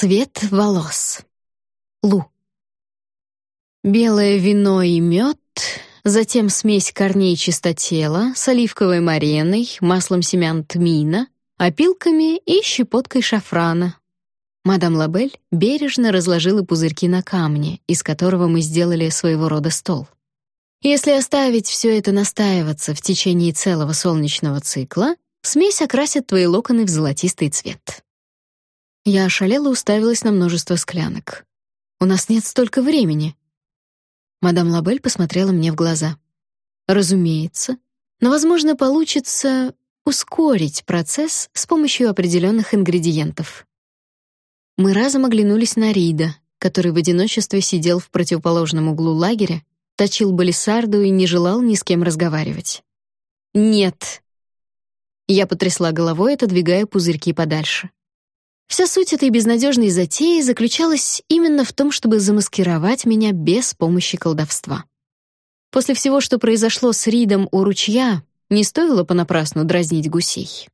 Цвет волос. Лу. Белое вино и мед, затем смесь корней чистотела с оливковой мареной, маслом семян тмина, опилками и щепоткой шафрана. Мадам Лабель бережно разложила пузырьки на камне, из которого мы сделали своего рода стол. Если оставить все это настаиваться в течение целого солнечного цикла, смесь окрасит твои локоны в золотистый цвет. Я ошалела уставилась на множество склянок. У нас нет столько времени. Мадам Лабель посмотрела мне в глаза. Разумеется, но, возможно, получится ускорить процесс с помощью определенных ингредиентов. Мы разом оглянулись на Рида, который в одиночестве сидел в противоположном углу лагеря, точил балисарду и не желал ни с кем разговаривать. Нет. Я потрясла головой, отодвигая пузырьки подальше. Вся суть этой безнадежной затеи заключалась именно в том, чтобы замаскировать меня без помощи колдовства. После всего, что произошло с Ридом у ручья, не стоило понапрасну дразнить гусей.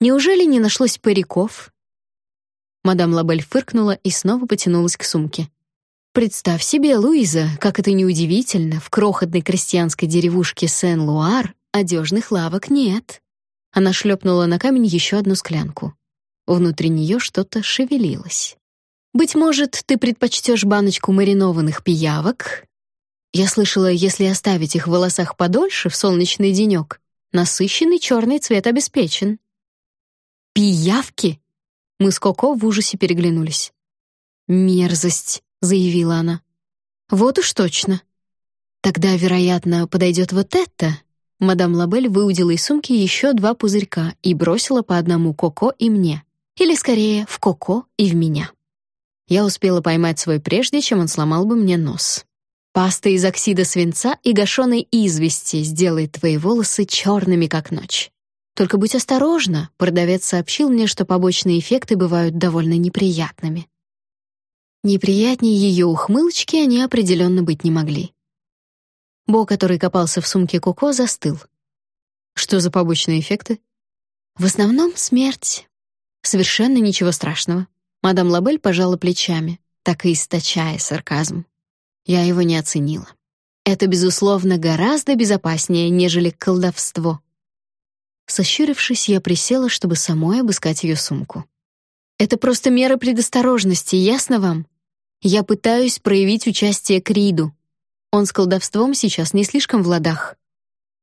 Неужели не нашлось париков? Мадам Лабель фыркнула и снова потянулась к сумке. Представь себе, Луиза, как это неудивительно, в крохотной крестьянской деревушке Сен-Луар одежных лавок нет. Она шлепнула на камень еще одну склянку. Внутри нее что-то шевелилось. Быть может, ты предпочтешь баночку маринованных пиявок? Я слышала, если оставить их в волосах подольше в солнечный денек, насыщенный черный цвет обеспечен. Пиявки? Мы с Коко в ужасе переглянулись. Мерзость, заявила она. Вот уж точно. Тогда, вероятно, подойдет вот это. Мадам Лабель выудила из сумки еще два пузырька и бросила по одному Коко и мне. Или скорее, в Коко и в меня. Я успела поймать свой прежде, чем он сломал бы мне нос. Паста из оксида свинца и гашеной извести сделает твои волосы черными, как ночь. Только будь осторожна, продавец сообщил мне, что побочные эффекты бывают довольно неприятными. Неприятнее ее ухмылочки они определенно быть не могли. Бо, который копался в сумке Коко, застыл. Что за побочные эффекты? В основном смерть, Совершенно ничего страшного. Мадам Лабель пожала плечами, так и источая сарказм. Я его не оценила. Это, безусловно, гораздо безопаснее, нежели колдовство. Сощурившись, я присела, чтобы самой обыскать ее сумку. Это просто мера предосторожности, ясно вам? Я пытаюсь проявить участие к Риду. Он с колдовством сейчас не слишком в ладах.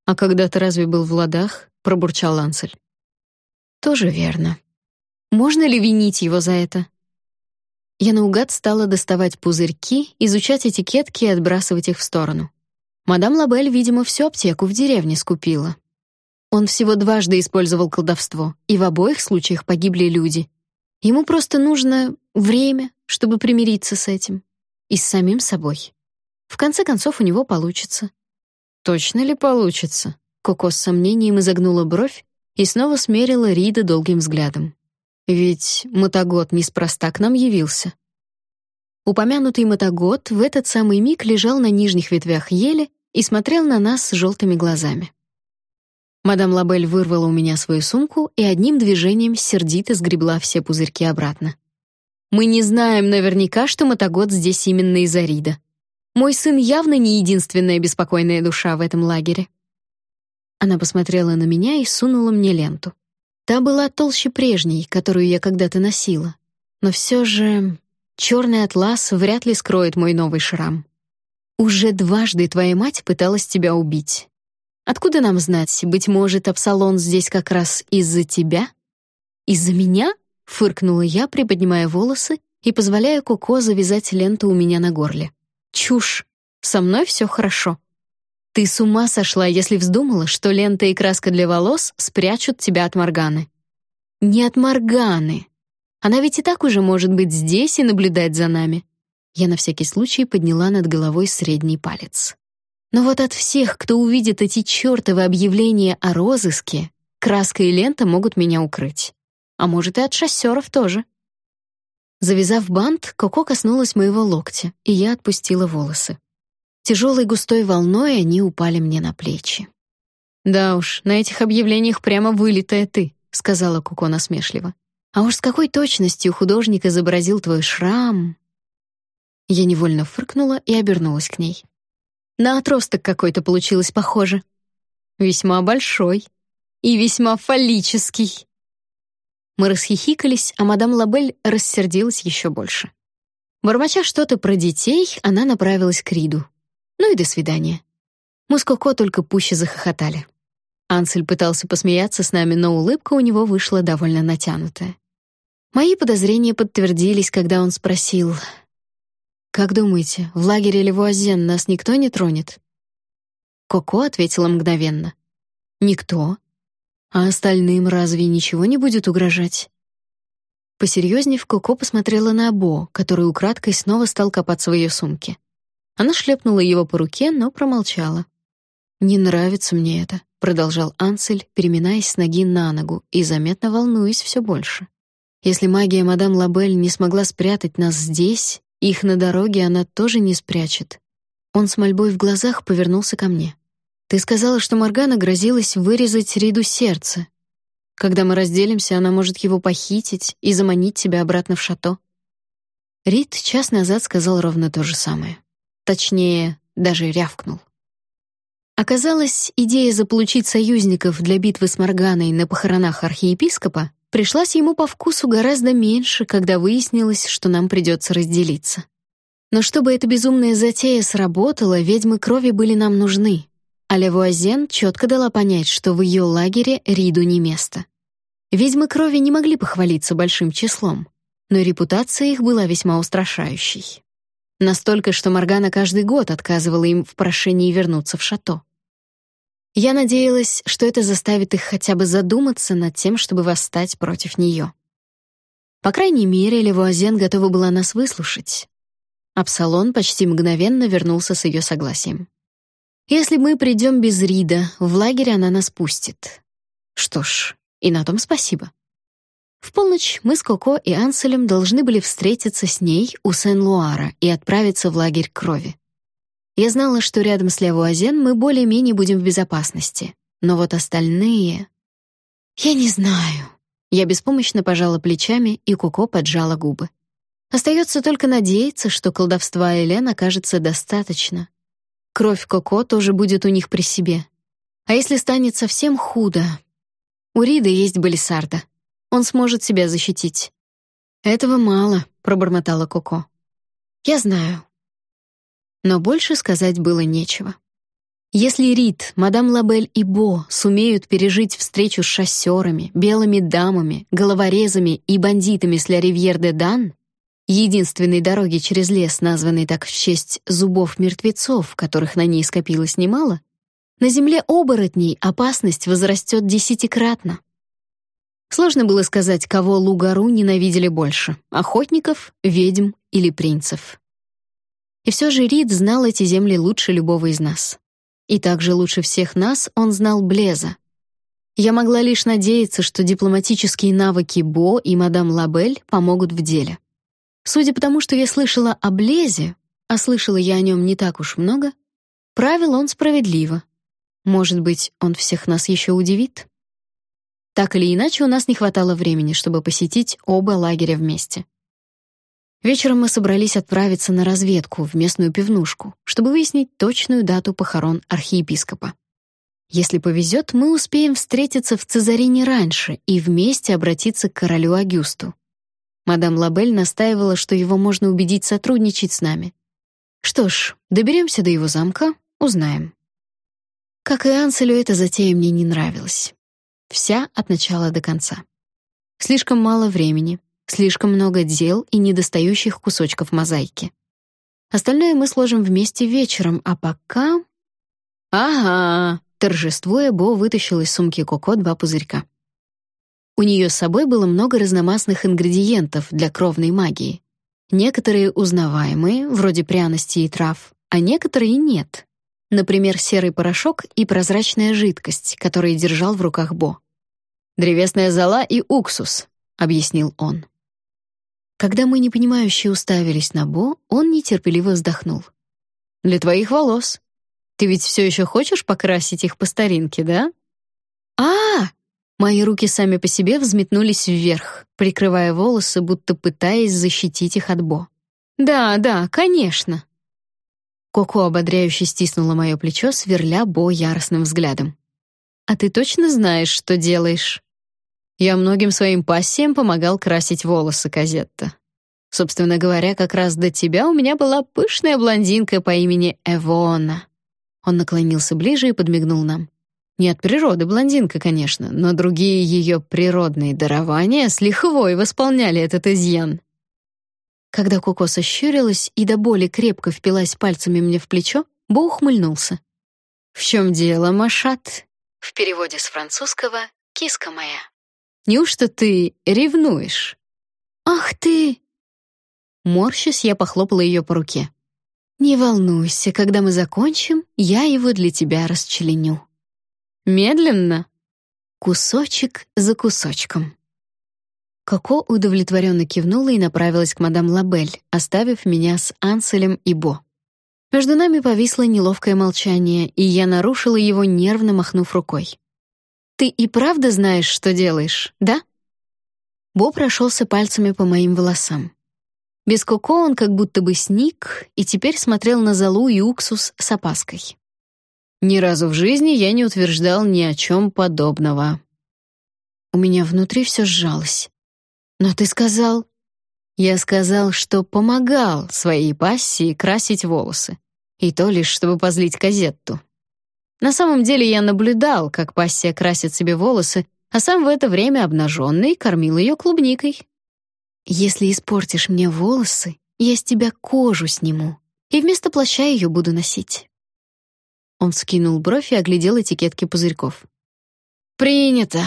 А когда ты разве был в ладах? пробурчал Лансель. Тоже верно. Можно ли винить его за это? Я наугад стала доставать пузырьки, изучать этикетки и отбрасывать их в сторону. Мадам Лабель, видимо, всю аптеку в деревне скупила. Он всего дважды использовал колдовство, и в обоих случаях погибли люди. Ему просто нужно время, чтобы примириться с этим. И с самим собой. В конце концов, у него получится. Точно ли получится? Коко с сомнением изогнула бровь и снова смерила Рида долгим взглядом. Ведь Мотогод неспроста к нам явился. Упомянутый Мотогод в этот самый миг лежал на нижних ветвях ели и смотрел на нас с желтыми глазами. Мадам Лабель вырвала у меня свою сумку и одним движением сердито сгребла все пузырьки обратно. Мы не знаем наверняка, что Мотогод здесь именно из-за Рида. Мой сын явно не единственная беспокойная душа в этом лагере. Она посмотрела на меня и сунула мне ленту. Та была толще прежней, которую я когда-то носила. Но все же черный атлас вряд ли скроет мой новый шрам. Уже дважды твоя мать пыталась тебя убить. Откуда нам знать, быть может, Апсалон здесь как раз из-за тебя? Из-за меня? фыркнула я, приподнимая волосы и позволяя Коко завязать ленту у меня на горле. Чушь. Со мной все хорошо. Ты с ума сошла, если вздумала, что лента и краска для волос спрячут тебя от Морганы. Не от Морганы. Она ведь и так уже может быть здесь и наблюдать за нами. Я на всякий случай подняла над головой средний палец. Но вот от всех, кто увидит эти чёртовы объявления о розыске, краска и лента могут меня укрыть. А может, и от шоссёров тоже. Завязав бант, Коко коснулась моего локтя, и я отпустила волосы. Тяжелой густой волной они упали мне на плечи. «Да уж, на этих объявлениях прямо вылитая ты», — сказала Куко насмешливо. А уж с какой точностью художник изобразил твой шрам. Я невольно фыркнула и обернулась к ней. На отросток какой-то получилось похоже. Весьма большой и весьма фаллический. Мы расхихикались, а мадам Лабель рассердилась еще больше. Бормоча что-то про детей, она направилась к Риду. Ну и до свидания. Мы с Коко только пуще захохотали. Ансель пытался посмеяться с нами, но улыбка у него вышла довольно натянутая. Мои подозрения подтвердились, когда он спросил: «Как думаете, в лагере Левуазен нас никто не тронет?» Коко ответила мгновенно. «Никто. А остальным разве ничего не будет угрожать?» Посерьезнев, Коко посмотрела на Або, который украдкой снова стал копаться в ее сумке. Она шлепнула его по руке, но промолчала. «Не нравится мне это», — продолжал Ансель, переминаясь с ноги на ногу и заметно волнуясь все больше. «Если магия мадам Лабель не смогла спрятать нас здесь, их на дороге она тоже не спрячет». Он с мольбой в глазах повернулся ко мне. «Ты сказала, что Моргана грозилась вырезать Риду сердце, когда мы разделимся, она может его похитить и заманить тебя обратно в шато. Рид час назад сказал ровно то же самое. Точнее, даже рявкнул. Оказалось, идея заполучить союзников для битвы с Морганой на похоронах архиепископа пришлась ему по вкусу гораздо меньше, когда выяснилось, что нам придется разделиться. Но чтобы эта безумная затея сработала, ведьмы крови были нам нужны, а Левуазен четко дала понять, что в ее лагере Риду не место. Ведьмы крови не могли похвалиться большим числом, но репутация их была весьма устрашающей. Настолько, что Моргана каждый год отказывала им в прошении вернуться в шато. Я надеялась, что это заставит их хотя бы задуматься над тем, чтобы восстать против нее. По крайней мере, Левуазен готова была нас выслушать. Апсалон почти мгновенно вернулся с ее согласием. Если мы придем без Рида, в лагерь она нас пустит. Что ж, и на том спасибо. В полночь мы с Коко и Анселем должны были встретиться с ней у Сен-Луара и отправиться в лагерь крови. Я знала, что рядом с Левуазен мы более-менее будем в безопасности, но вот остальные... Я не знаю. Я беспомощно пожала плечами, и Коко поджала губы. Остается только надеяться, что колдовства Элен окажется достаточно. Кровь Коко тоже будет у них при себе. А если станет совсем худо, у Рида есть Балисарда. Он сможет себя защитить. Этого мало, пробормотала Коко. Я знаю. Но больше сказать было нечего. Если Рид, мадам Лабель и Бо сумеют пережить встречу с шассерами, белыми дамами, головорезами и бандитами с Ля Ривьер-де-Дан, единственной дороги через лес, названной так в честь зубов мертвецов, которых на ней скопилось немало, на земле оборотней опасность возрастет десятикратно. Сложно было сказать, кого Лугару ненавидели больше — охотников, ведьм или принцев. И все же Рид знал эти земли лучше любого из нас. И также лучше всех нас он знал Блеза. Я могла лишь надеяться, что дипломатические навыки Бо и мадам Лабель помогут в деле. Судя по тому, что я слышала о Блезе, а слышала я о нем не так уж много, правил он справедливо. Может быть, он всех нас еще удивит? Так или иначе, у нас не хватало времени, чтобы посетить оба лагеря вместе. Вечером мы собрались отправиться на разведку в местную пивнушку, чтобы выяснить точную дату похорон архиепископа. Если повезет, мы успеем встретиться в Цезарине раньше и вместе обратиться к королю Агюсту. Мадам Лабель настаивала, что его можно убедить сотрудничать с нами. Что ж, доберемся до его замка, узнаем. Как и Анселю, эта затея мне не нравилась. Вся от начала до конца. Слишком мало времени, слишком много дел и недостающих кусочков мозаики. Остальное мы сложим вместе вечером, а пока... Ага, торжествуя, Бо вытащил из сумки Коко два пузырька. У нее с собой было много разномастных ингредиентов для кровной магии. Некоторые узнаваемые, вроде пряностей и трав, а некоторые нет. Например, серый порошок и прозрачная жидкость, которые держал в руках Бо. «Древесная зола и уксус», — объяснил он. Когда мы непонимающе уставились на Бо, он нетерпеливо вздохнул. «Для твоих волос. Ты ведь все еще хочешь покрасить их по старинке, да?» «А, -а, -а Мои руки сами по себе взметнулись вверх, прикрывая волосы, будто пытаясь защитить их от Бо. «Да, да, конечно». Коко ободряюще стиснула мое плечо, сверля Бо яростным взглядом. «А ты точно знаешь, что делаешь?» «Я многим своим пассиям помогал красить волосы, Казетта. Собственно говоря, как раз до тебя у меня была пышная блондинка по имени Эвона». Он наклонился ближе и подмигнул нам. Не от природы блондинка, конечно, но другие ее природные дарования с лихвой восполняли этот изъян. Когда Коко сощурилась и до боли крепко впилась пальцами мне в плечо, Бо ухмыльнулся. «В чем дело, Машат?» В переводе с французского «киска моя». «Неужто ты ревнуешь?» «Ах ты!» Морщась, я похлопала ее по руке. «Не волнуйся, когда мы закончим, я его для тебя расчленю». Медленно, кусочек за кусочком. Коко удовлетворенно кивнула и направилась к мадам Лабель, оставив меня с Анселем и Бо. Между нами повисло неловкое молчание, и я нарушила его, нервно махнув рукой. «Ты и правда знаешь, что делаешь, да?» Бо прошелся пальцами по моим волосам. Без Коко он как будто бы сник и теперь смотрел на золу и уксус с опаской. Ни разу в жизни я не утверждал ни о чем подобного. У меня внутри все сжалось. Но ты сказал... Я сказал, что помогал своей пассии красить волосы. И то лишь, чтобы позлить Казетту. На самом деле я наблюдал, как пассия красит себе волосы, а сам в это время обнаженный кормил ее клубникой. «Если испортишь мне волосы, я с тебя кожу сниму, и вместо плаща ее буду носить». Он скинул бровь и оглядел этикетки пузырьков. «Принято!»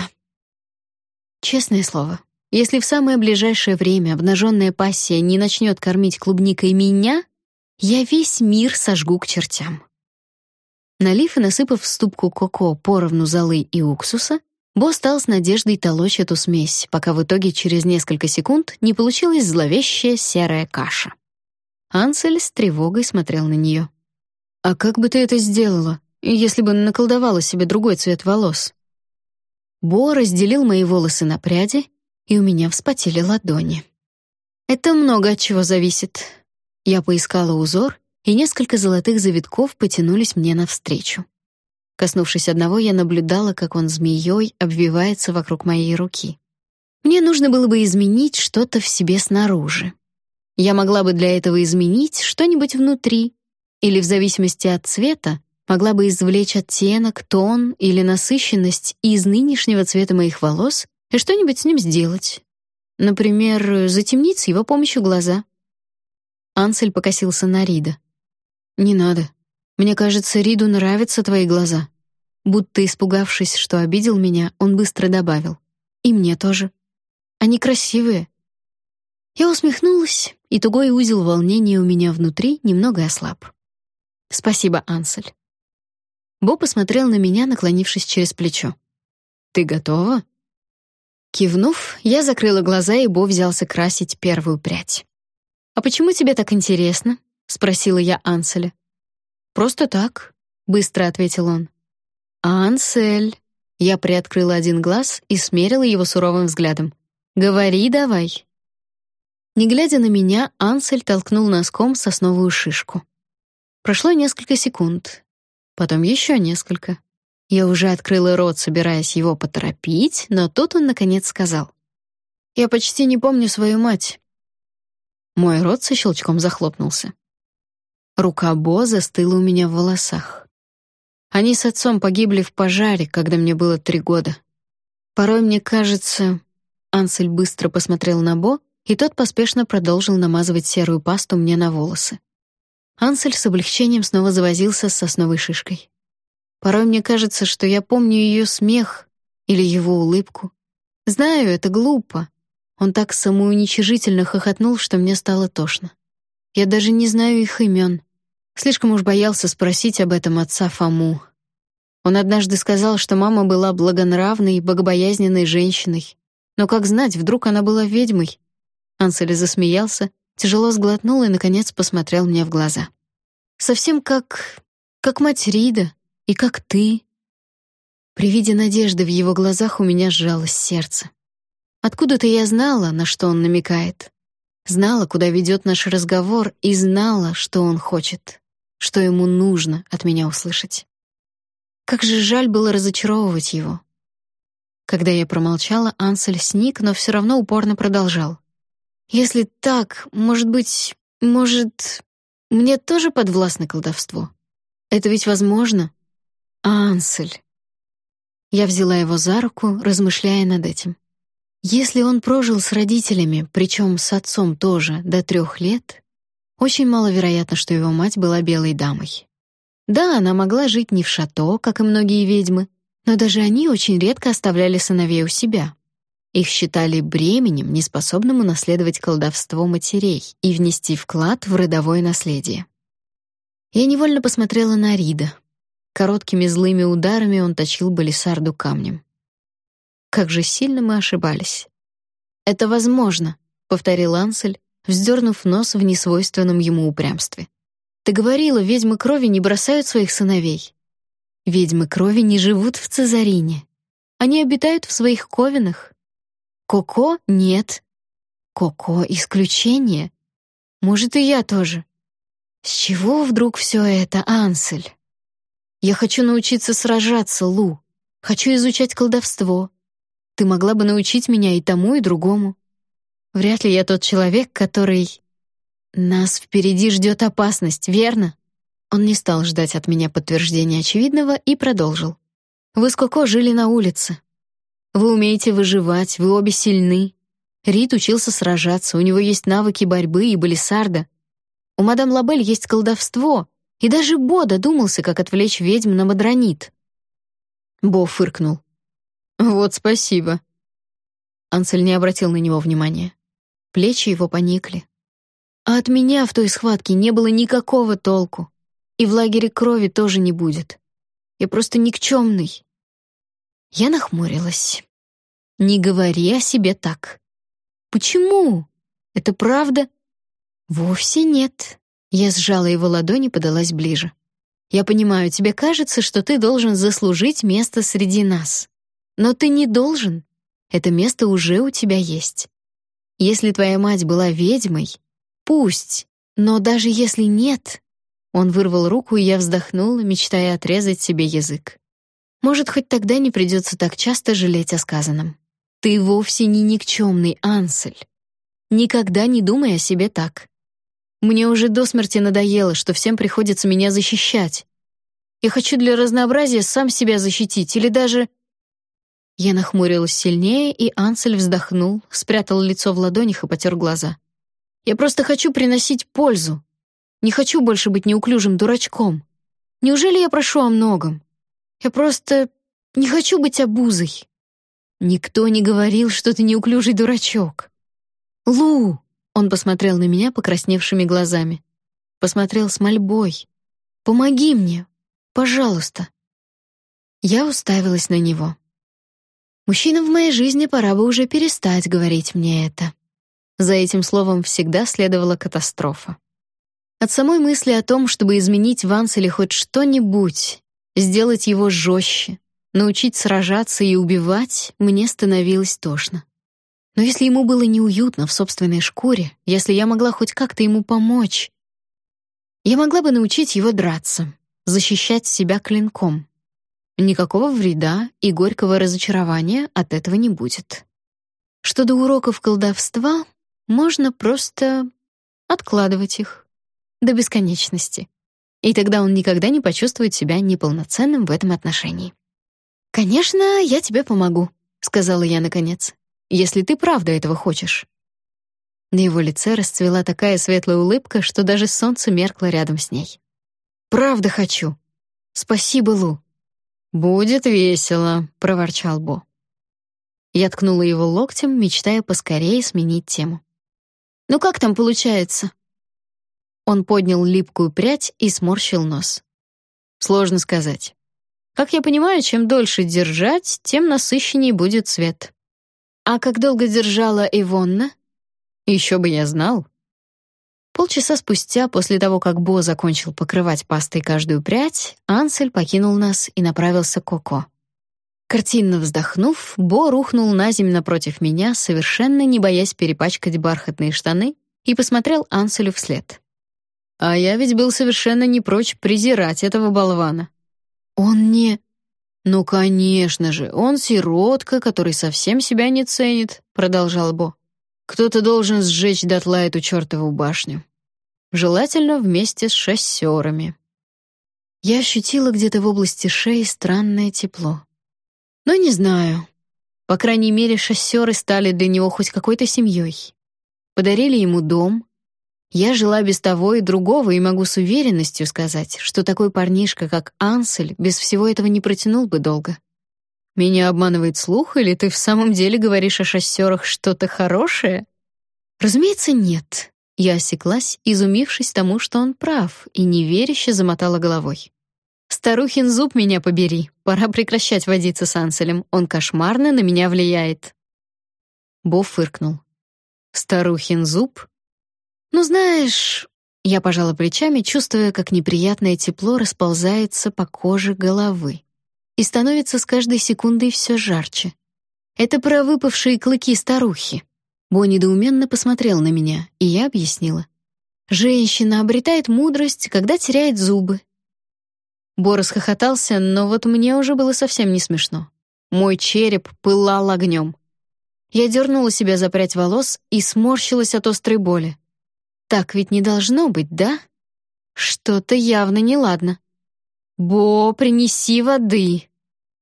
Честное слово, если в самое ближайшее время обнаженная пассия не начнет кормить клубникой меня, я весь мир сожгу к чертям. Налив и насыпав в ступку коко поровну золы и уксуса, Бо стал с надеждой толочь эту смесь, пока в итоге через несколько секунд не получилась зловещая серая каша. Ансель с тревогой смотрел на нее. «А как бы ты это сделала, если бы наколдовала себе другой цвет волос?» Бо разделил мои волосы на пряди, и у меня вспотели ладони. «Это много от чего зависит». Я поискала узор, и несколько золотых завитков потянулись мне навстречу. Коснувшись одного, я наблюдала, как он змеей обвивается вокруг моей руки. Мне нужно было бы изменить что-то в себе снаружи. Я могла бы для этого изменить что-нибудь внутри, или в зависимости от цвета могла бы извлечь оттенок, тон или насыщенность из нынешнего цвета моих волос и что-нибудь с ним сделать. Например, затемнить с его помощью глаза. Ансель покосился на Рида. «Не надо. Мне кажется, Риду нравятся твои глаза». Будто испугавшись, что обидел меня, он быстро добавил. «И мне тоже. Они красивые». Я усмехнулась, и тугой узел волнения у меня внутри немного ослаб. Спасибо, Ансель. Бо посмотрел на меня, наклонившись через плечо. Ты готова? Кивнув, я закрыла глаза, и Бо взялся красить первую прядь. А почему тебе так интересно? Спросила я Анселя. Просто так, быстро ответил он. Ансель. Я приоткрыла один глаз и смерила его суровым взглядом. Говори давай. Не глядя на меня, Ансель толкнул носком сосновую шишку. Прошло несколько секунд, потом еще несколько. Я уже открыла рот, собираясь его поторопить, но тут он наконец сказал: "Я почти не помню свою мать". Мой рот со щелчком захлопнулся. Рука Бо застыла у меня в волосах. Они с отцом погибли в пожаре, когда мне было три года. Порой мне кажется, Ансель быстро посмотрел на Бо, и тот поспешно продолжил намазывать серую пасту мне на волосы. Ансель с облегчением снова завозился с сосновой шишкой. Порой мне кажется, что я помню ее смех или его улыбку. Знаю, это глупо. Он так самоуничижительно хохотнул, что мне стало тошно. Я даже не знаю их имен. Слишком уж боялся спросить об этом отца Фому. Он однажды сказал, что мама была благонравной и богобоязненной женщиной. Но как знать, вдруг она была ведьмой? Ансель засмеялся, тяжело сглотнул и, наконец, посмотрел мне в глаза. «Совсем как... как мать Рида и как ты». При виде надежды в его глазах у меня сжалось сердце. Откуда-то я знала, на что он намекает. Знала, куда ведет наш разговор, и знала, что он хочет, что ему нужно от меня услышать. Как же жаль было разочаровывать его. Когда я промолчала, Ансель сник, но все равно упорно продолжал. «Если так, может быть, может, мне тоже подвластно колдовство? Это ведь возможно?» «Ансель». Я взяла его за руку, размышляя над этим. Если он прожил с родителями, причем с отцом тоже, до трех лет, очень маловероятно, что его мать была белой дамой. Да, она могла жить не в шато, как и многие ведьмы, но даже они очень редко оставляли сыновей у себя. Их считали бременем, неспособным унаследовать колдовство матерей и внести вклад в родовое наследие. Я невольно посмотрела на Рида. Короткими злыми ударами он точил Балисарду камнем. Как же сильно мы ошибались. Это возможно, повторил Ансель, вздернув нос в несвойственном ему упрямстве. Ты говорила, ведьмы крови не бросают своих сыновей. Ведьмы крови не живут в Цезарине. Они обитают в своих ковинах. Коко — нет. Коко — исключение. Может, и я тоже. С чего вдруг все это, Ансель? Я хочу научиться сражаться, Лу. Хочу изучать колдовство. Ты могла бы научить меня и тому, и другому. Вряд ли я тот человек, который... Нас впереди ждет опасность, верно? Он не стал ждать от меня подтверждения очевидного и продолжил. Вы с Коко жили на улице. Вы умеете выживать, вы обе сильны. Рид учился сражаться, у него есть навыки борьбы и балисарда. У мадам Лабель есть колдовство, и даже Бо додумался, как отвлечь ведьм на мадронит. Бо фыркнул. Вот спасибо. Ансель не обратил на него внимания. Плечи его поникли. А от меня в той схватке не было никакого толку. И в лагере крови тоже не будет. Я просто никчемный. Я нахмурилась. Не говори о себе так. Почему? Это правда? Вовсе нет. Я сжала его ладонь и подалась ближе. Я понимаю, тебе кажется, что ты должен заслужить место среди нас. Но ты не должен. Это место уже у тебя есть. Если твоя мать была ведьмой, пусть. Но даже если нет, он вырвал руку, и я вздохнула, мечтая отрезать себе язык. Может, хоть тогда не придется так часто жалеть о сказанном. Ты вовсе не никчемный, Ансель. Никогда не думай о себе так. Мне уже до смерти надоело, что всем приходится меня защищать. Я хочу для разнообразия сам себя защитить или даже я нахмурилась сильнее, и Ансель вздохнул, спрятал лицо в ладонях и потер глаза. «Я просто хочу приносить пользу. Не хочу больше быть неуклюжим дурачком. Неужели я прошу о многом? Я просто не хочу быть обузой. Никто не говорил, что ты неуклюжий дурачок. Лу!» Он посмотрел на меня покрасневшими глазами. Посмотрел с мольбой. «Помоги мне, пожалуйста». Я уставилась на него. Мужчинам в моей жизни пора бы уже перестать говорить мне это. За этим словом всегда следовала катастрофа. От самой мысли о том, чтобы изменить Ванс или хоть что-нибудь, сделать его жестче, научить сражаться и убивать, мне становилось тошно. Но если ему было неуютно в собственной шкуре, если я могла хоть как-то ему помочь, я могла бы научить его драться, защищать себя клинком. Никакого вреда и горького разочарования от этого не будет. Что до уроков колдовства, можно просто откладывать их до бесконечности. И тогда он никогда не почувствует себя неполноценным в этом отношении. «Конечно, я тебе помогу», — сказала я наконец, «если ты правда этого хочешь». На его лице расцвела такая светлая улыбка, что даже солнце меркло рядом с ней. «Правда хочу. Спасибо, Лу. «Будет весело», — проворчал Бо. Я ткнула его локтем, мечтая поскорее сменить тему. «Ну как там получается?» Он поднял липкую прядь и сморщил нос. «Сложно сказать. Как я понимаю, чем дольше держать, тем насыщеннее будет цвет. А как долго держала Ивонна? Еще бы я знал. Полчаса спустя, после того, как Бо закончил покрывать пастой каждую прядь, Ансель покинул нас и направился к Коко. Картинно вздохнув, Бо рухнул на землю напротив меня, совершенно не боясь перепачкать бархатные штаны, и посмотрел Анселю вслед. А я ведь был совершенно не прочь презирать этого болвана. Он не... Ну, конечно же, он сиротка, который совсем себя не ценит, продолжал Бо. Кто-то должен сжечь дотла эту чертову башню. Желательно вместе с шоссерами. Я ощутила где-то в области шеи странное тепло. Но не знаю. По крайней мере, шоссеры стали для него хоть какой-то семьей. Подарили ему дом. Я жила без того и другого и могу с уверенностью сказать, что такой парнишка, как Ансель, без всего этого не протянул бы долго. Меня обманывает слух, или ты в самом деле говоришь о шоссерах что-то хорошее? Разумеется, нет. Я осеклась, изумившись тому, что он прав, и неверяще замотала головой. Старухин зуб меня побери. Пора прекращать водиться с Анселем. Он кошмарно на меня влияет. Бо фыркнул. Старухин зуб? Ну, знаешь, я пожала плечами, чувствуя, как неприятное тепло расползается по коже головы и становится с каждой секундой все жарче. Это про выпавшие клыки старухи. Бо недоуменно посмотрел на меня, и я объяснила. Женщина обретает мудрость, когда теряет зубы. Бо расхохотался, но вот мне уже было совсем не смешно. Мой череп пылал огнем. Я дернула себя за прядь волос и сморщилась от острой боли. Так ведь не должно быть, да? Что-то явно неладно. «Бо, принеси воды!»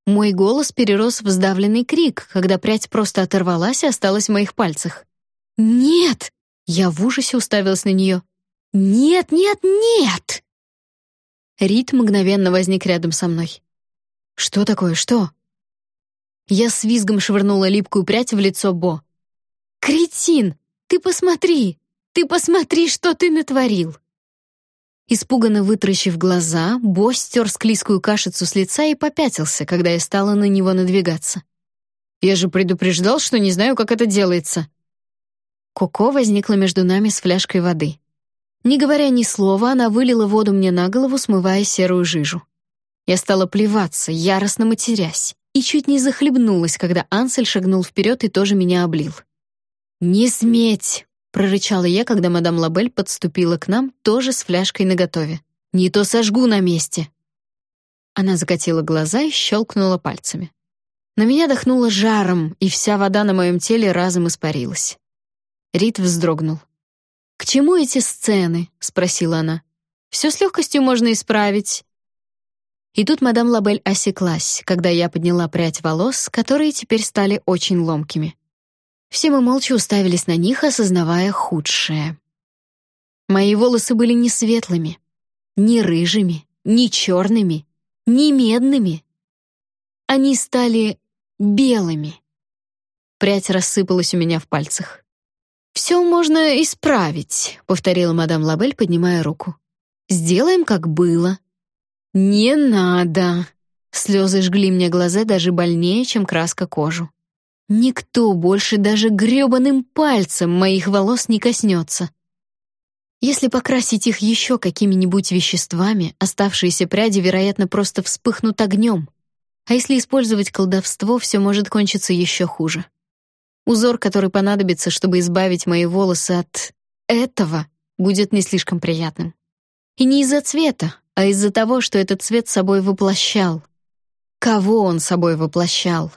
Мой голос перерос в сдавленный крик, когда прядь просто оторвалась и осталась в моих пальцах. «Нет!» Я в ужасе уставилась на нее. «Нет, нет, нет!» Рит мгновенно возник рядом со мной. «Что такое, что?» Я с визгом швырнула липкую прядь в лицо Бо. «Кретин! Ты посмотри! Ты посмотри, что ты натворил!» Испуганно вытращив глаза, Бо стер склизкую кашицу с лица и попятился, когда я стала на него надвигаться. «Я же предупреждал, что не знаю, как это делается». Коко возникла между нами с фляжкой воды. Не говоря ни слова, она вылила воду мне на голову, смывая серую жижу. Я стала плеваться, яростно матерясь, и чуть не захлебнулась, когда Ансель шагнул вперед и тоже меня облил. «Не сметь!» Прорычала я, когда мадам Лабель подступила к нам, тоже с фляжкой наготове. Не то сожгу на месте. Она закатила глаза и щелкнула пальцами. На меня дохнуло жаром, и вся вода на моем теле разом испарилась. Рит вздрогнул. «К чему эти сцены?» — спросила она. «Все с легкостью можно исправить». И тут мадам Лабель осеклась, когда я подняла прядь волос, которые теперь стали очень ломкими. Все мы молча уставились на них, осознавая худшее. Мои волосы были не светлыми, не рыжими, не черными, не медными. Они стали белыми. Прядь рассыпалась у меня в пальцах. «Все можно исправить», — повторила мадам Лабель, поднимая руку. «Сделаем, как было». «Не надо». Слезы жгли мне глаза даже больнее, чем краска кожу. Никто больше даже грёбаным пальцем моих волос не коснется. Если покрасить их еще какими-нибудь веществами, оставшиеся пряди, вероятно, просто вспыхнут огнем. А если использовать колдовство, все может кончиться еще хуже. Узор, который понадобится, чтобы избавить мои волосы от этого, будет не слишком приятным. И не из-за цвета, а из-за того, что этот цвет собой воплощал. Кого он собой воплощал?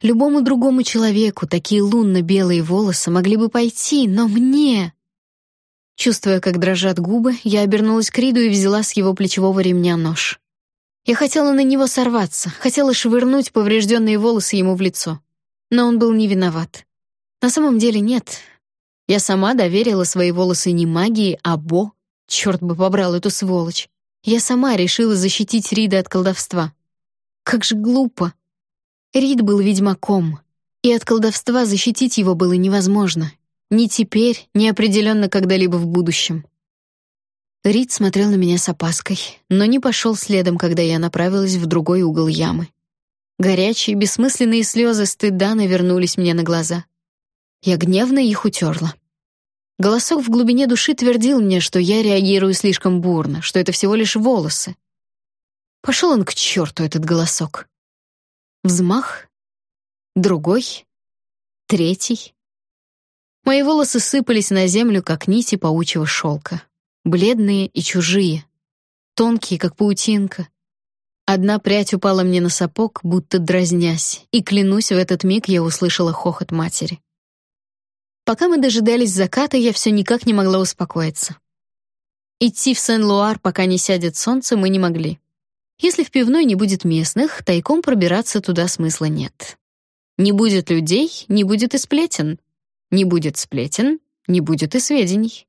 Любому другому человеку такие лунно-белые волосы могли бы пойти, но мне... Чувствуя, как дрожат губы, я обернулась к Риду и взяла с его плечевого ремня нож. Я хотела на него сорваться, хотела швырнуть поврежденные волосы ему в лицо. Но он был не виноват. На самом деле нет. Я сама доверила свои волосы не магии, а Бо. Черт бы побрал эту сволочь. Я сама решила защитить Рида от колдовства. Как же глупо. Рид был ведьмаком, и от колдовства защитить его было невозможно. Ни теперь, ни определенно когда-либо в будущем. Рид смотрел на меня с опаской, но не пошел следом, когда я направилась в другой угол ямы. Горячие, бессмысленные слезы стыда навернулись мне на глаза. Я гневно их утерла. Голосок в глубине души твердил мне, что я реагирую слишком бурно, что это всего лишь волосы. Пошел он к черту, этот голосок. Взмах. Другой. Третий. Мои волосы сыпались на землю, как нити паучьего шелка. Бледные и чужие. Тонкие, как паутинка. Одна прядь упала мне на сапог, будто дразнясь, и, клянусь, в этот миг я услышала хохот матери. Пока мы дожидались заката, я все никак не могла успокоиться. Идти в Сен-Луар, пока не сядет солнце, мы не могли. Если в пивной не будет местных, тайком пробираться туда смысла нет. Не будет людей, не будет и сплетен. Не будет сплетен, не будет и сведений.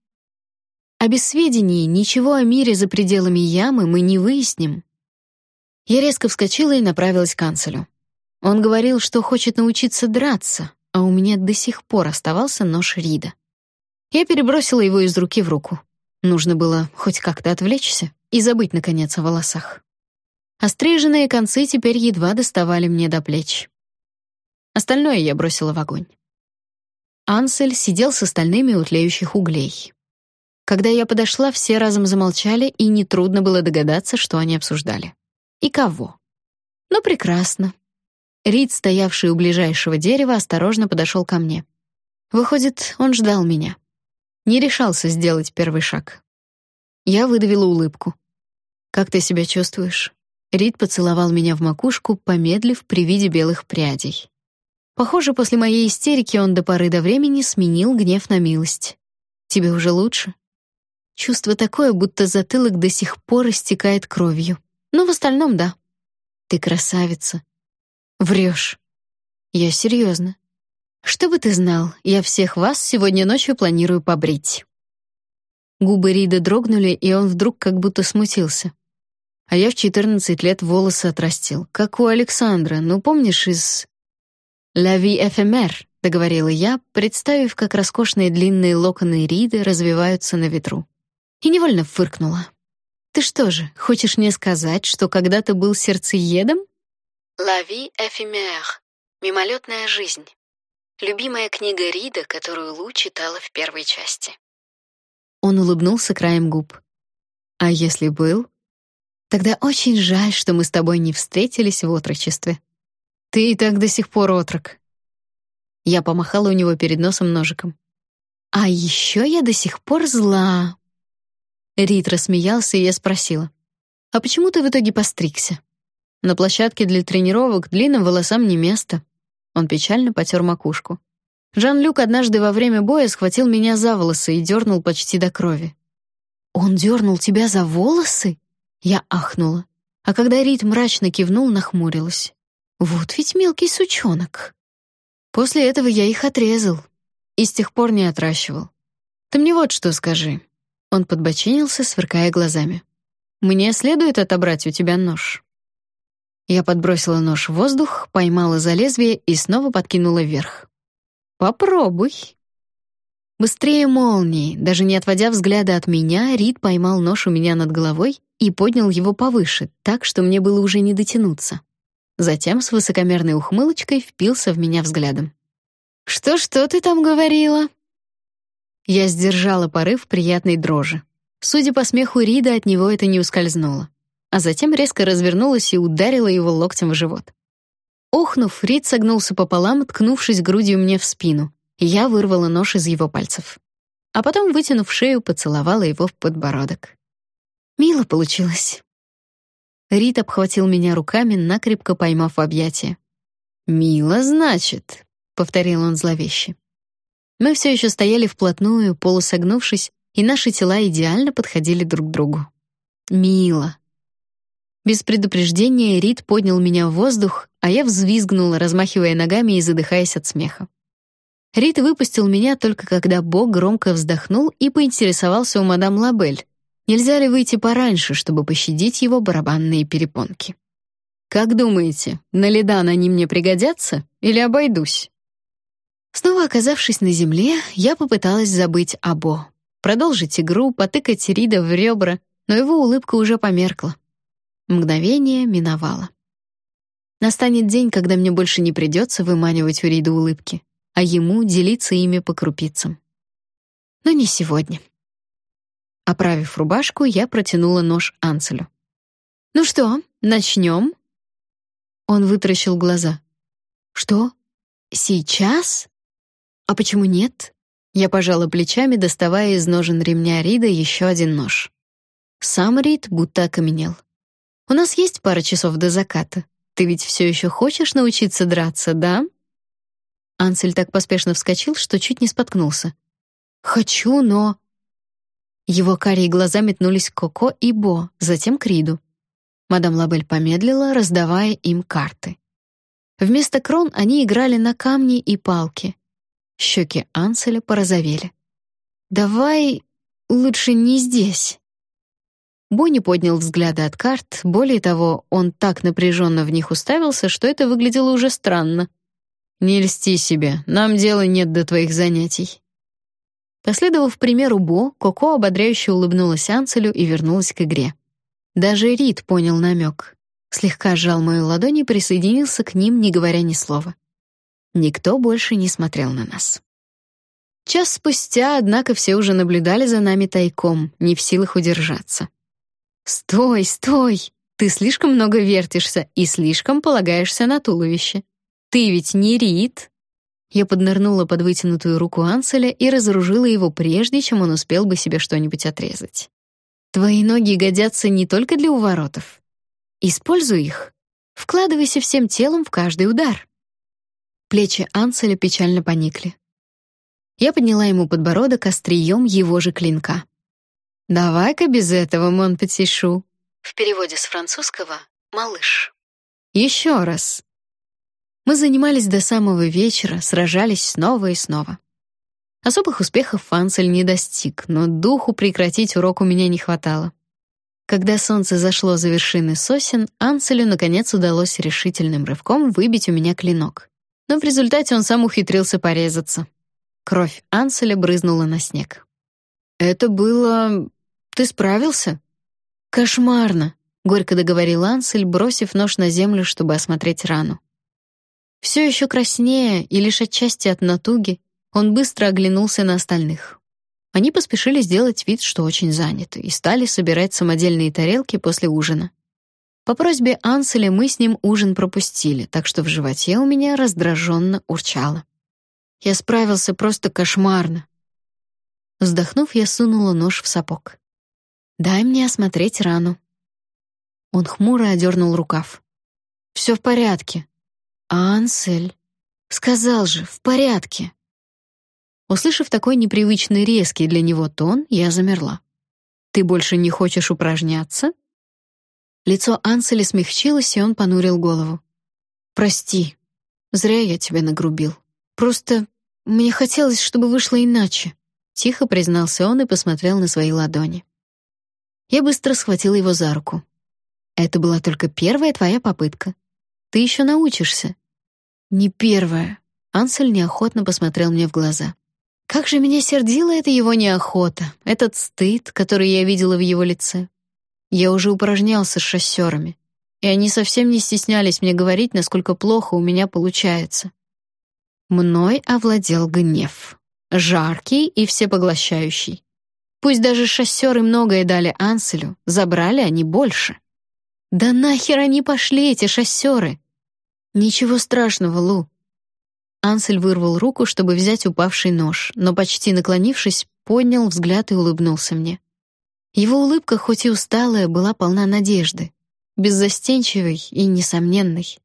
А без сведений ничего о мире за пределами ямы мы не выясним. Я резко вскочила и направилась к канцелю. Он говорил, что хочет научиться драться, а у меня до сих пор оставался нож Рида. Я перебросила его из руки в руку. Нужно было хоть как-то отвлечься и забыть, наконец, о волосах. Остриженные концы теперь едва доставали мне до плеч. Остальное я бросила в огонь. Ансель сидел с остальными у тлеющих углей. Когда я подошла, все разом замолчали, и нетрудно было догадаться, что они обсуждали. И кого. Но прекрасно. Рид, стоявший у ближайшего дерева, осторожно подошел ко мне. Выходит, он ждал меня. Не решался сделать первый шаг. Я выдавила улыбку. «Как ты себя чувствуешь?» Рид поцеловал меня в макушку, помедлив при виде белых прядей. Похоже, после моей истерики он до поры до времени сменил гнев на милость. Тебе уже лучше? Чувство такое, будто затылок до сих пор истекает кровью. Но в остальном да. Ты красавица. Врешь. Я серьезно. Чтобы ты знал, я всех вас сегодня ночью планирую побрить. Губы Рида дрогнули, и он вдруг как будто смутился. А я в 14 лет волосы отрастил, как у Александра, ну помнишь из «La vie éphémère», — договорила я, представив, как роскошные длинные локоны Риды развиваются на ветру. И невольно фыркнула. «Ты что же, хочешь мне сказать, что когда-то был сердцеедом?» «La vie éphémère» — «Мимолетная жизнь». Любимая книга Рида, которую Лу читала в первой части. Он улыбнулся краем губ. «А если был?» Тогда очень жаль, что мы с тобой не встретились в отрочестве. Ты и так до сих пор отрок. Я помахала у него перед носом ножиком. А еще я до сих пор зла. Рит рассмеялся, и я спросила: "А почему ты в итоге постригся? На площадке для тренировок длинным волосам не место". Он печально потер макушку. Жан-Люк однажды во время боя схватил меня за волосы и дернул почти до крови. Он дернул тебя за волосы? Я ахнула. А когда Рит мрачно кивнул, нахмурилась. Вот ведь мелкий сучонок. После этого я их отрезал и с тех пор не отращивал. Ты мне вот что скажи. Он подбочинился, сверкая глазами. Мне следует отобрать у тебя нож. Я подбросила нож в воздух, поймала за лезвие и снова подкинула вверх. Попробуй. Быстрее молнии, даже не отводя взгляда от меня, Рид поймал нож у меня над головой и поднял его повыше, так что мне было уже не дотянуться. Затем с высокомерной ухмылочкой впился в меня взглядом. «Что-что ты там говорила?» Я сдержала порыв приятной дрожи. Судя по смеху Рида, от него это не ускользнуло. А затем резко развернулась и ударила его локтем в живот. Охнув, Рид согнулся пополам, ткнувшись грудью мне в спину, я вырвала нож из его пальцев. А потом, вытянув шею, поцеловала его в подбородок. Мило получилось. Рит обхватил меня руками, накрепко поймав в объятия. «Мило, значит», — повторил он зловеще. Мы все еще стояли вплотную, полусогнувшись, и наши тела идеально подходили друг к другу. «Мило». Без предупреждения Рит поднял меня в воздух, а я взвизгнула, размахивая ногами и задыхаясь от смеха. Рит выпустил меня только когда Бог громко вздохнул и поинтересовался у мадам Лабель, Нельзя ли выйти пораньше, чтобы пощадить его барабанные перепонки? Как думаете, на ледан они мне пригодятся или обойдусь? Снова оказавшись на земле, я попыталась забыть Або, продолжить игру, потыкать Рида в ребра, но его улыбка уже померкла. Мгновение миновало. Настанет день, когда мне больше не придется выманивать у Рида улыбки, а ему делиться ими по крупицам. Но не сегодня. Оправив рубашку, я протянула нож Анцелю. «Ну что, начнем?» Он вытаращил глаза. «Что? Сейчас? А почему нет?» Я пожала плечами, доставая из ножен ремня Рида еще один нож. Сам Рид будто окаменел. «У нас есть пара часов до заката. Ты ведь все еще хочешь научиться драться, да?» Ансель так поспешно вскочил, что чуть не споткнулся. «Хочу, но...» Его карие глаза метнулись к Коко и Бо, затем к Риду. Мадам Лабель помедлила, раздавая им карты. Вместо крон они играли на камни и палки. Щеки Анселя порозовели. «Давай лучше не здесь». Бонни поднял взгляды от карт, более того, он так напряженно в них уставился, что это выглядело уже странно. «Не льсти себе, нам дела нет до твоих занятий». Последовав примеру Бо, Коко ободряюще улыбнулась Анцелю и вернулась к игре. Даже Рид понял намек. Слегка сжал мою ладонь и присоединился к ним, не говоря ни слова. Никто больше не смотрел на нас. Час спустя, однако, все уже наблюдали за нами тайком, не в силах удержаться. «Стой, стой! Ты слишком много вертишься и слишком полагаешься на туловище. Ты ведь не Рид!» Я поднырнула под вытянутую руку Анселя и разоружила его прежде, чем он успел бы себе что-нибудь отрезать. «Твои ноги годятся не только для уворотов. Используй их. Вкладывайся всем телом в каждый удар». Плечи Анселя печально поникли. Я подняла ему подбородок острием его же клинка. «Давай-ка без этого, мон петишу». В переводе с французского «малыш». Еще раз. Мы занимались до самого вечера, сражались снова и снова. Особых успехов Фанцель не достиг, но духу прекратить урок у меня не хватало. Когда солнце зашло за вершины сосен, Анцелю наконец удалось решительным рывком выбить у меня клинок. Но в результате он сам ухитрился порезаться. Кровь Анцеля брызнула на снег. «Это было... Ты справился?» «Кошмарно», — горько договорил Ансель, бросив нож на землю, чтобы осмотреть рану. Все еще краснее и лишь отчасти от натуги, он быстро оглянулся на остальных. Они поспешили сделать вид, что очень заняты, и стали собирать самодельные тарелки после ужина. По просьбе Анселя мы с ним ужин пропустили, так что в животе у меня раздраженно урчало. Я справился просто кошмарно. Вздохнув, я сунула нож в сапог. «Дай мне осмотреть рану». Он хмуро одернул рукав. «Все в порядке. «Ансель, сказал же, в порядке». Услышав такой непривычный резкий для него тон, я замерла. «Ты больше не хочешь упражняться?» Лицо Анселя смягчилось, и он понурил голову. «Прости, зря я тебя нагрубил. Просто мне хотелось, чтобы вышло иначе», — тихо признался он и посмотрел на свои ладони. Я быстро схватила его за руку. «Это была только первая твоя попытка. Ты еще научишься. Не первая. Ансель неохотно посмотрел мне в глаза. Как же меня сердила эта его неохота, этот стыд, который я видела в его лице. Я уже упражнялся с шоссерами, и они совсем не стеснялись мне говорить, насколько плохо у меня получается. Мной овладел гнев, жаркий и всепоглощающий. Пусть даже шоссеры многое дали Анселю, забрали они больше. Да нахер они пошли, эти шоссеры? Ничего страшного, Лу. Ансель вырвал руку, чтобы взять упавший нож, но почти наклонившись, поднял взгляд и улыбнулся мне. Его улыбка, хоть и усталая, была полна надежды, беззастенчивой и несомненной.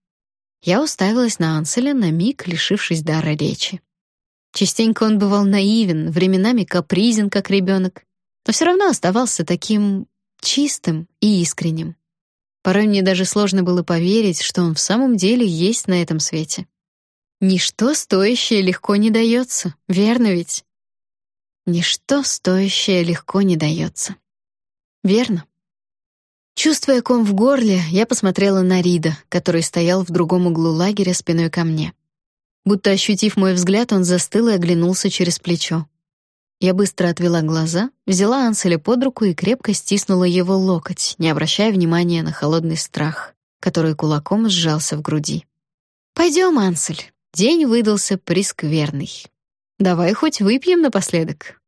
Я уставилась на Анселя на миг, лишившись дара речи. Частенько он бывал наивен, временами капризен, как ребенок, но все равно оставался таким чистым и искренним. Порой мне даже сложно было поверить, что он в самом деле есть на этом свете. Ничто стоящее легко не дается, верно ведь? Ничто стоящее легко не дается. Верно. Чувствуя ком в горле, я посмотрела на Рида, который стоял в другом углу лагеря спиной ко мне. Будто ощутив мой взгляд, он застыл и оглянулся через плечо. Я быстро отвела глаза, взяла Анселя под руку и крепко стиснула его локоть, не обращая внимания на холодный страх, который кулаком сжался в груди. «Пойдем, Ансель, день выдался прескверный. Давай хоть выпьем напоследок».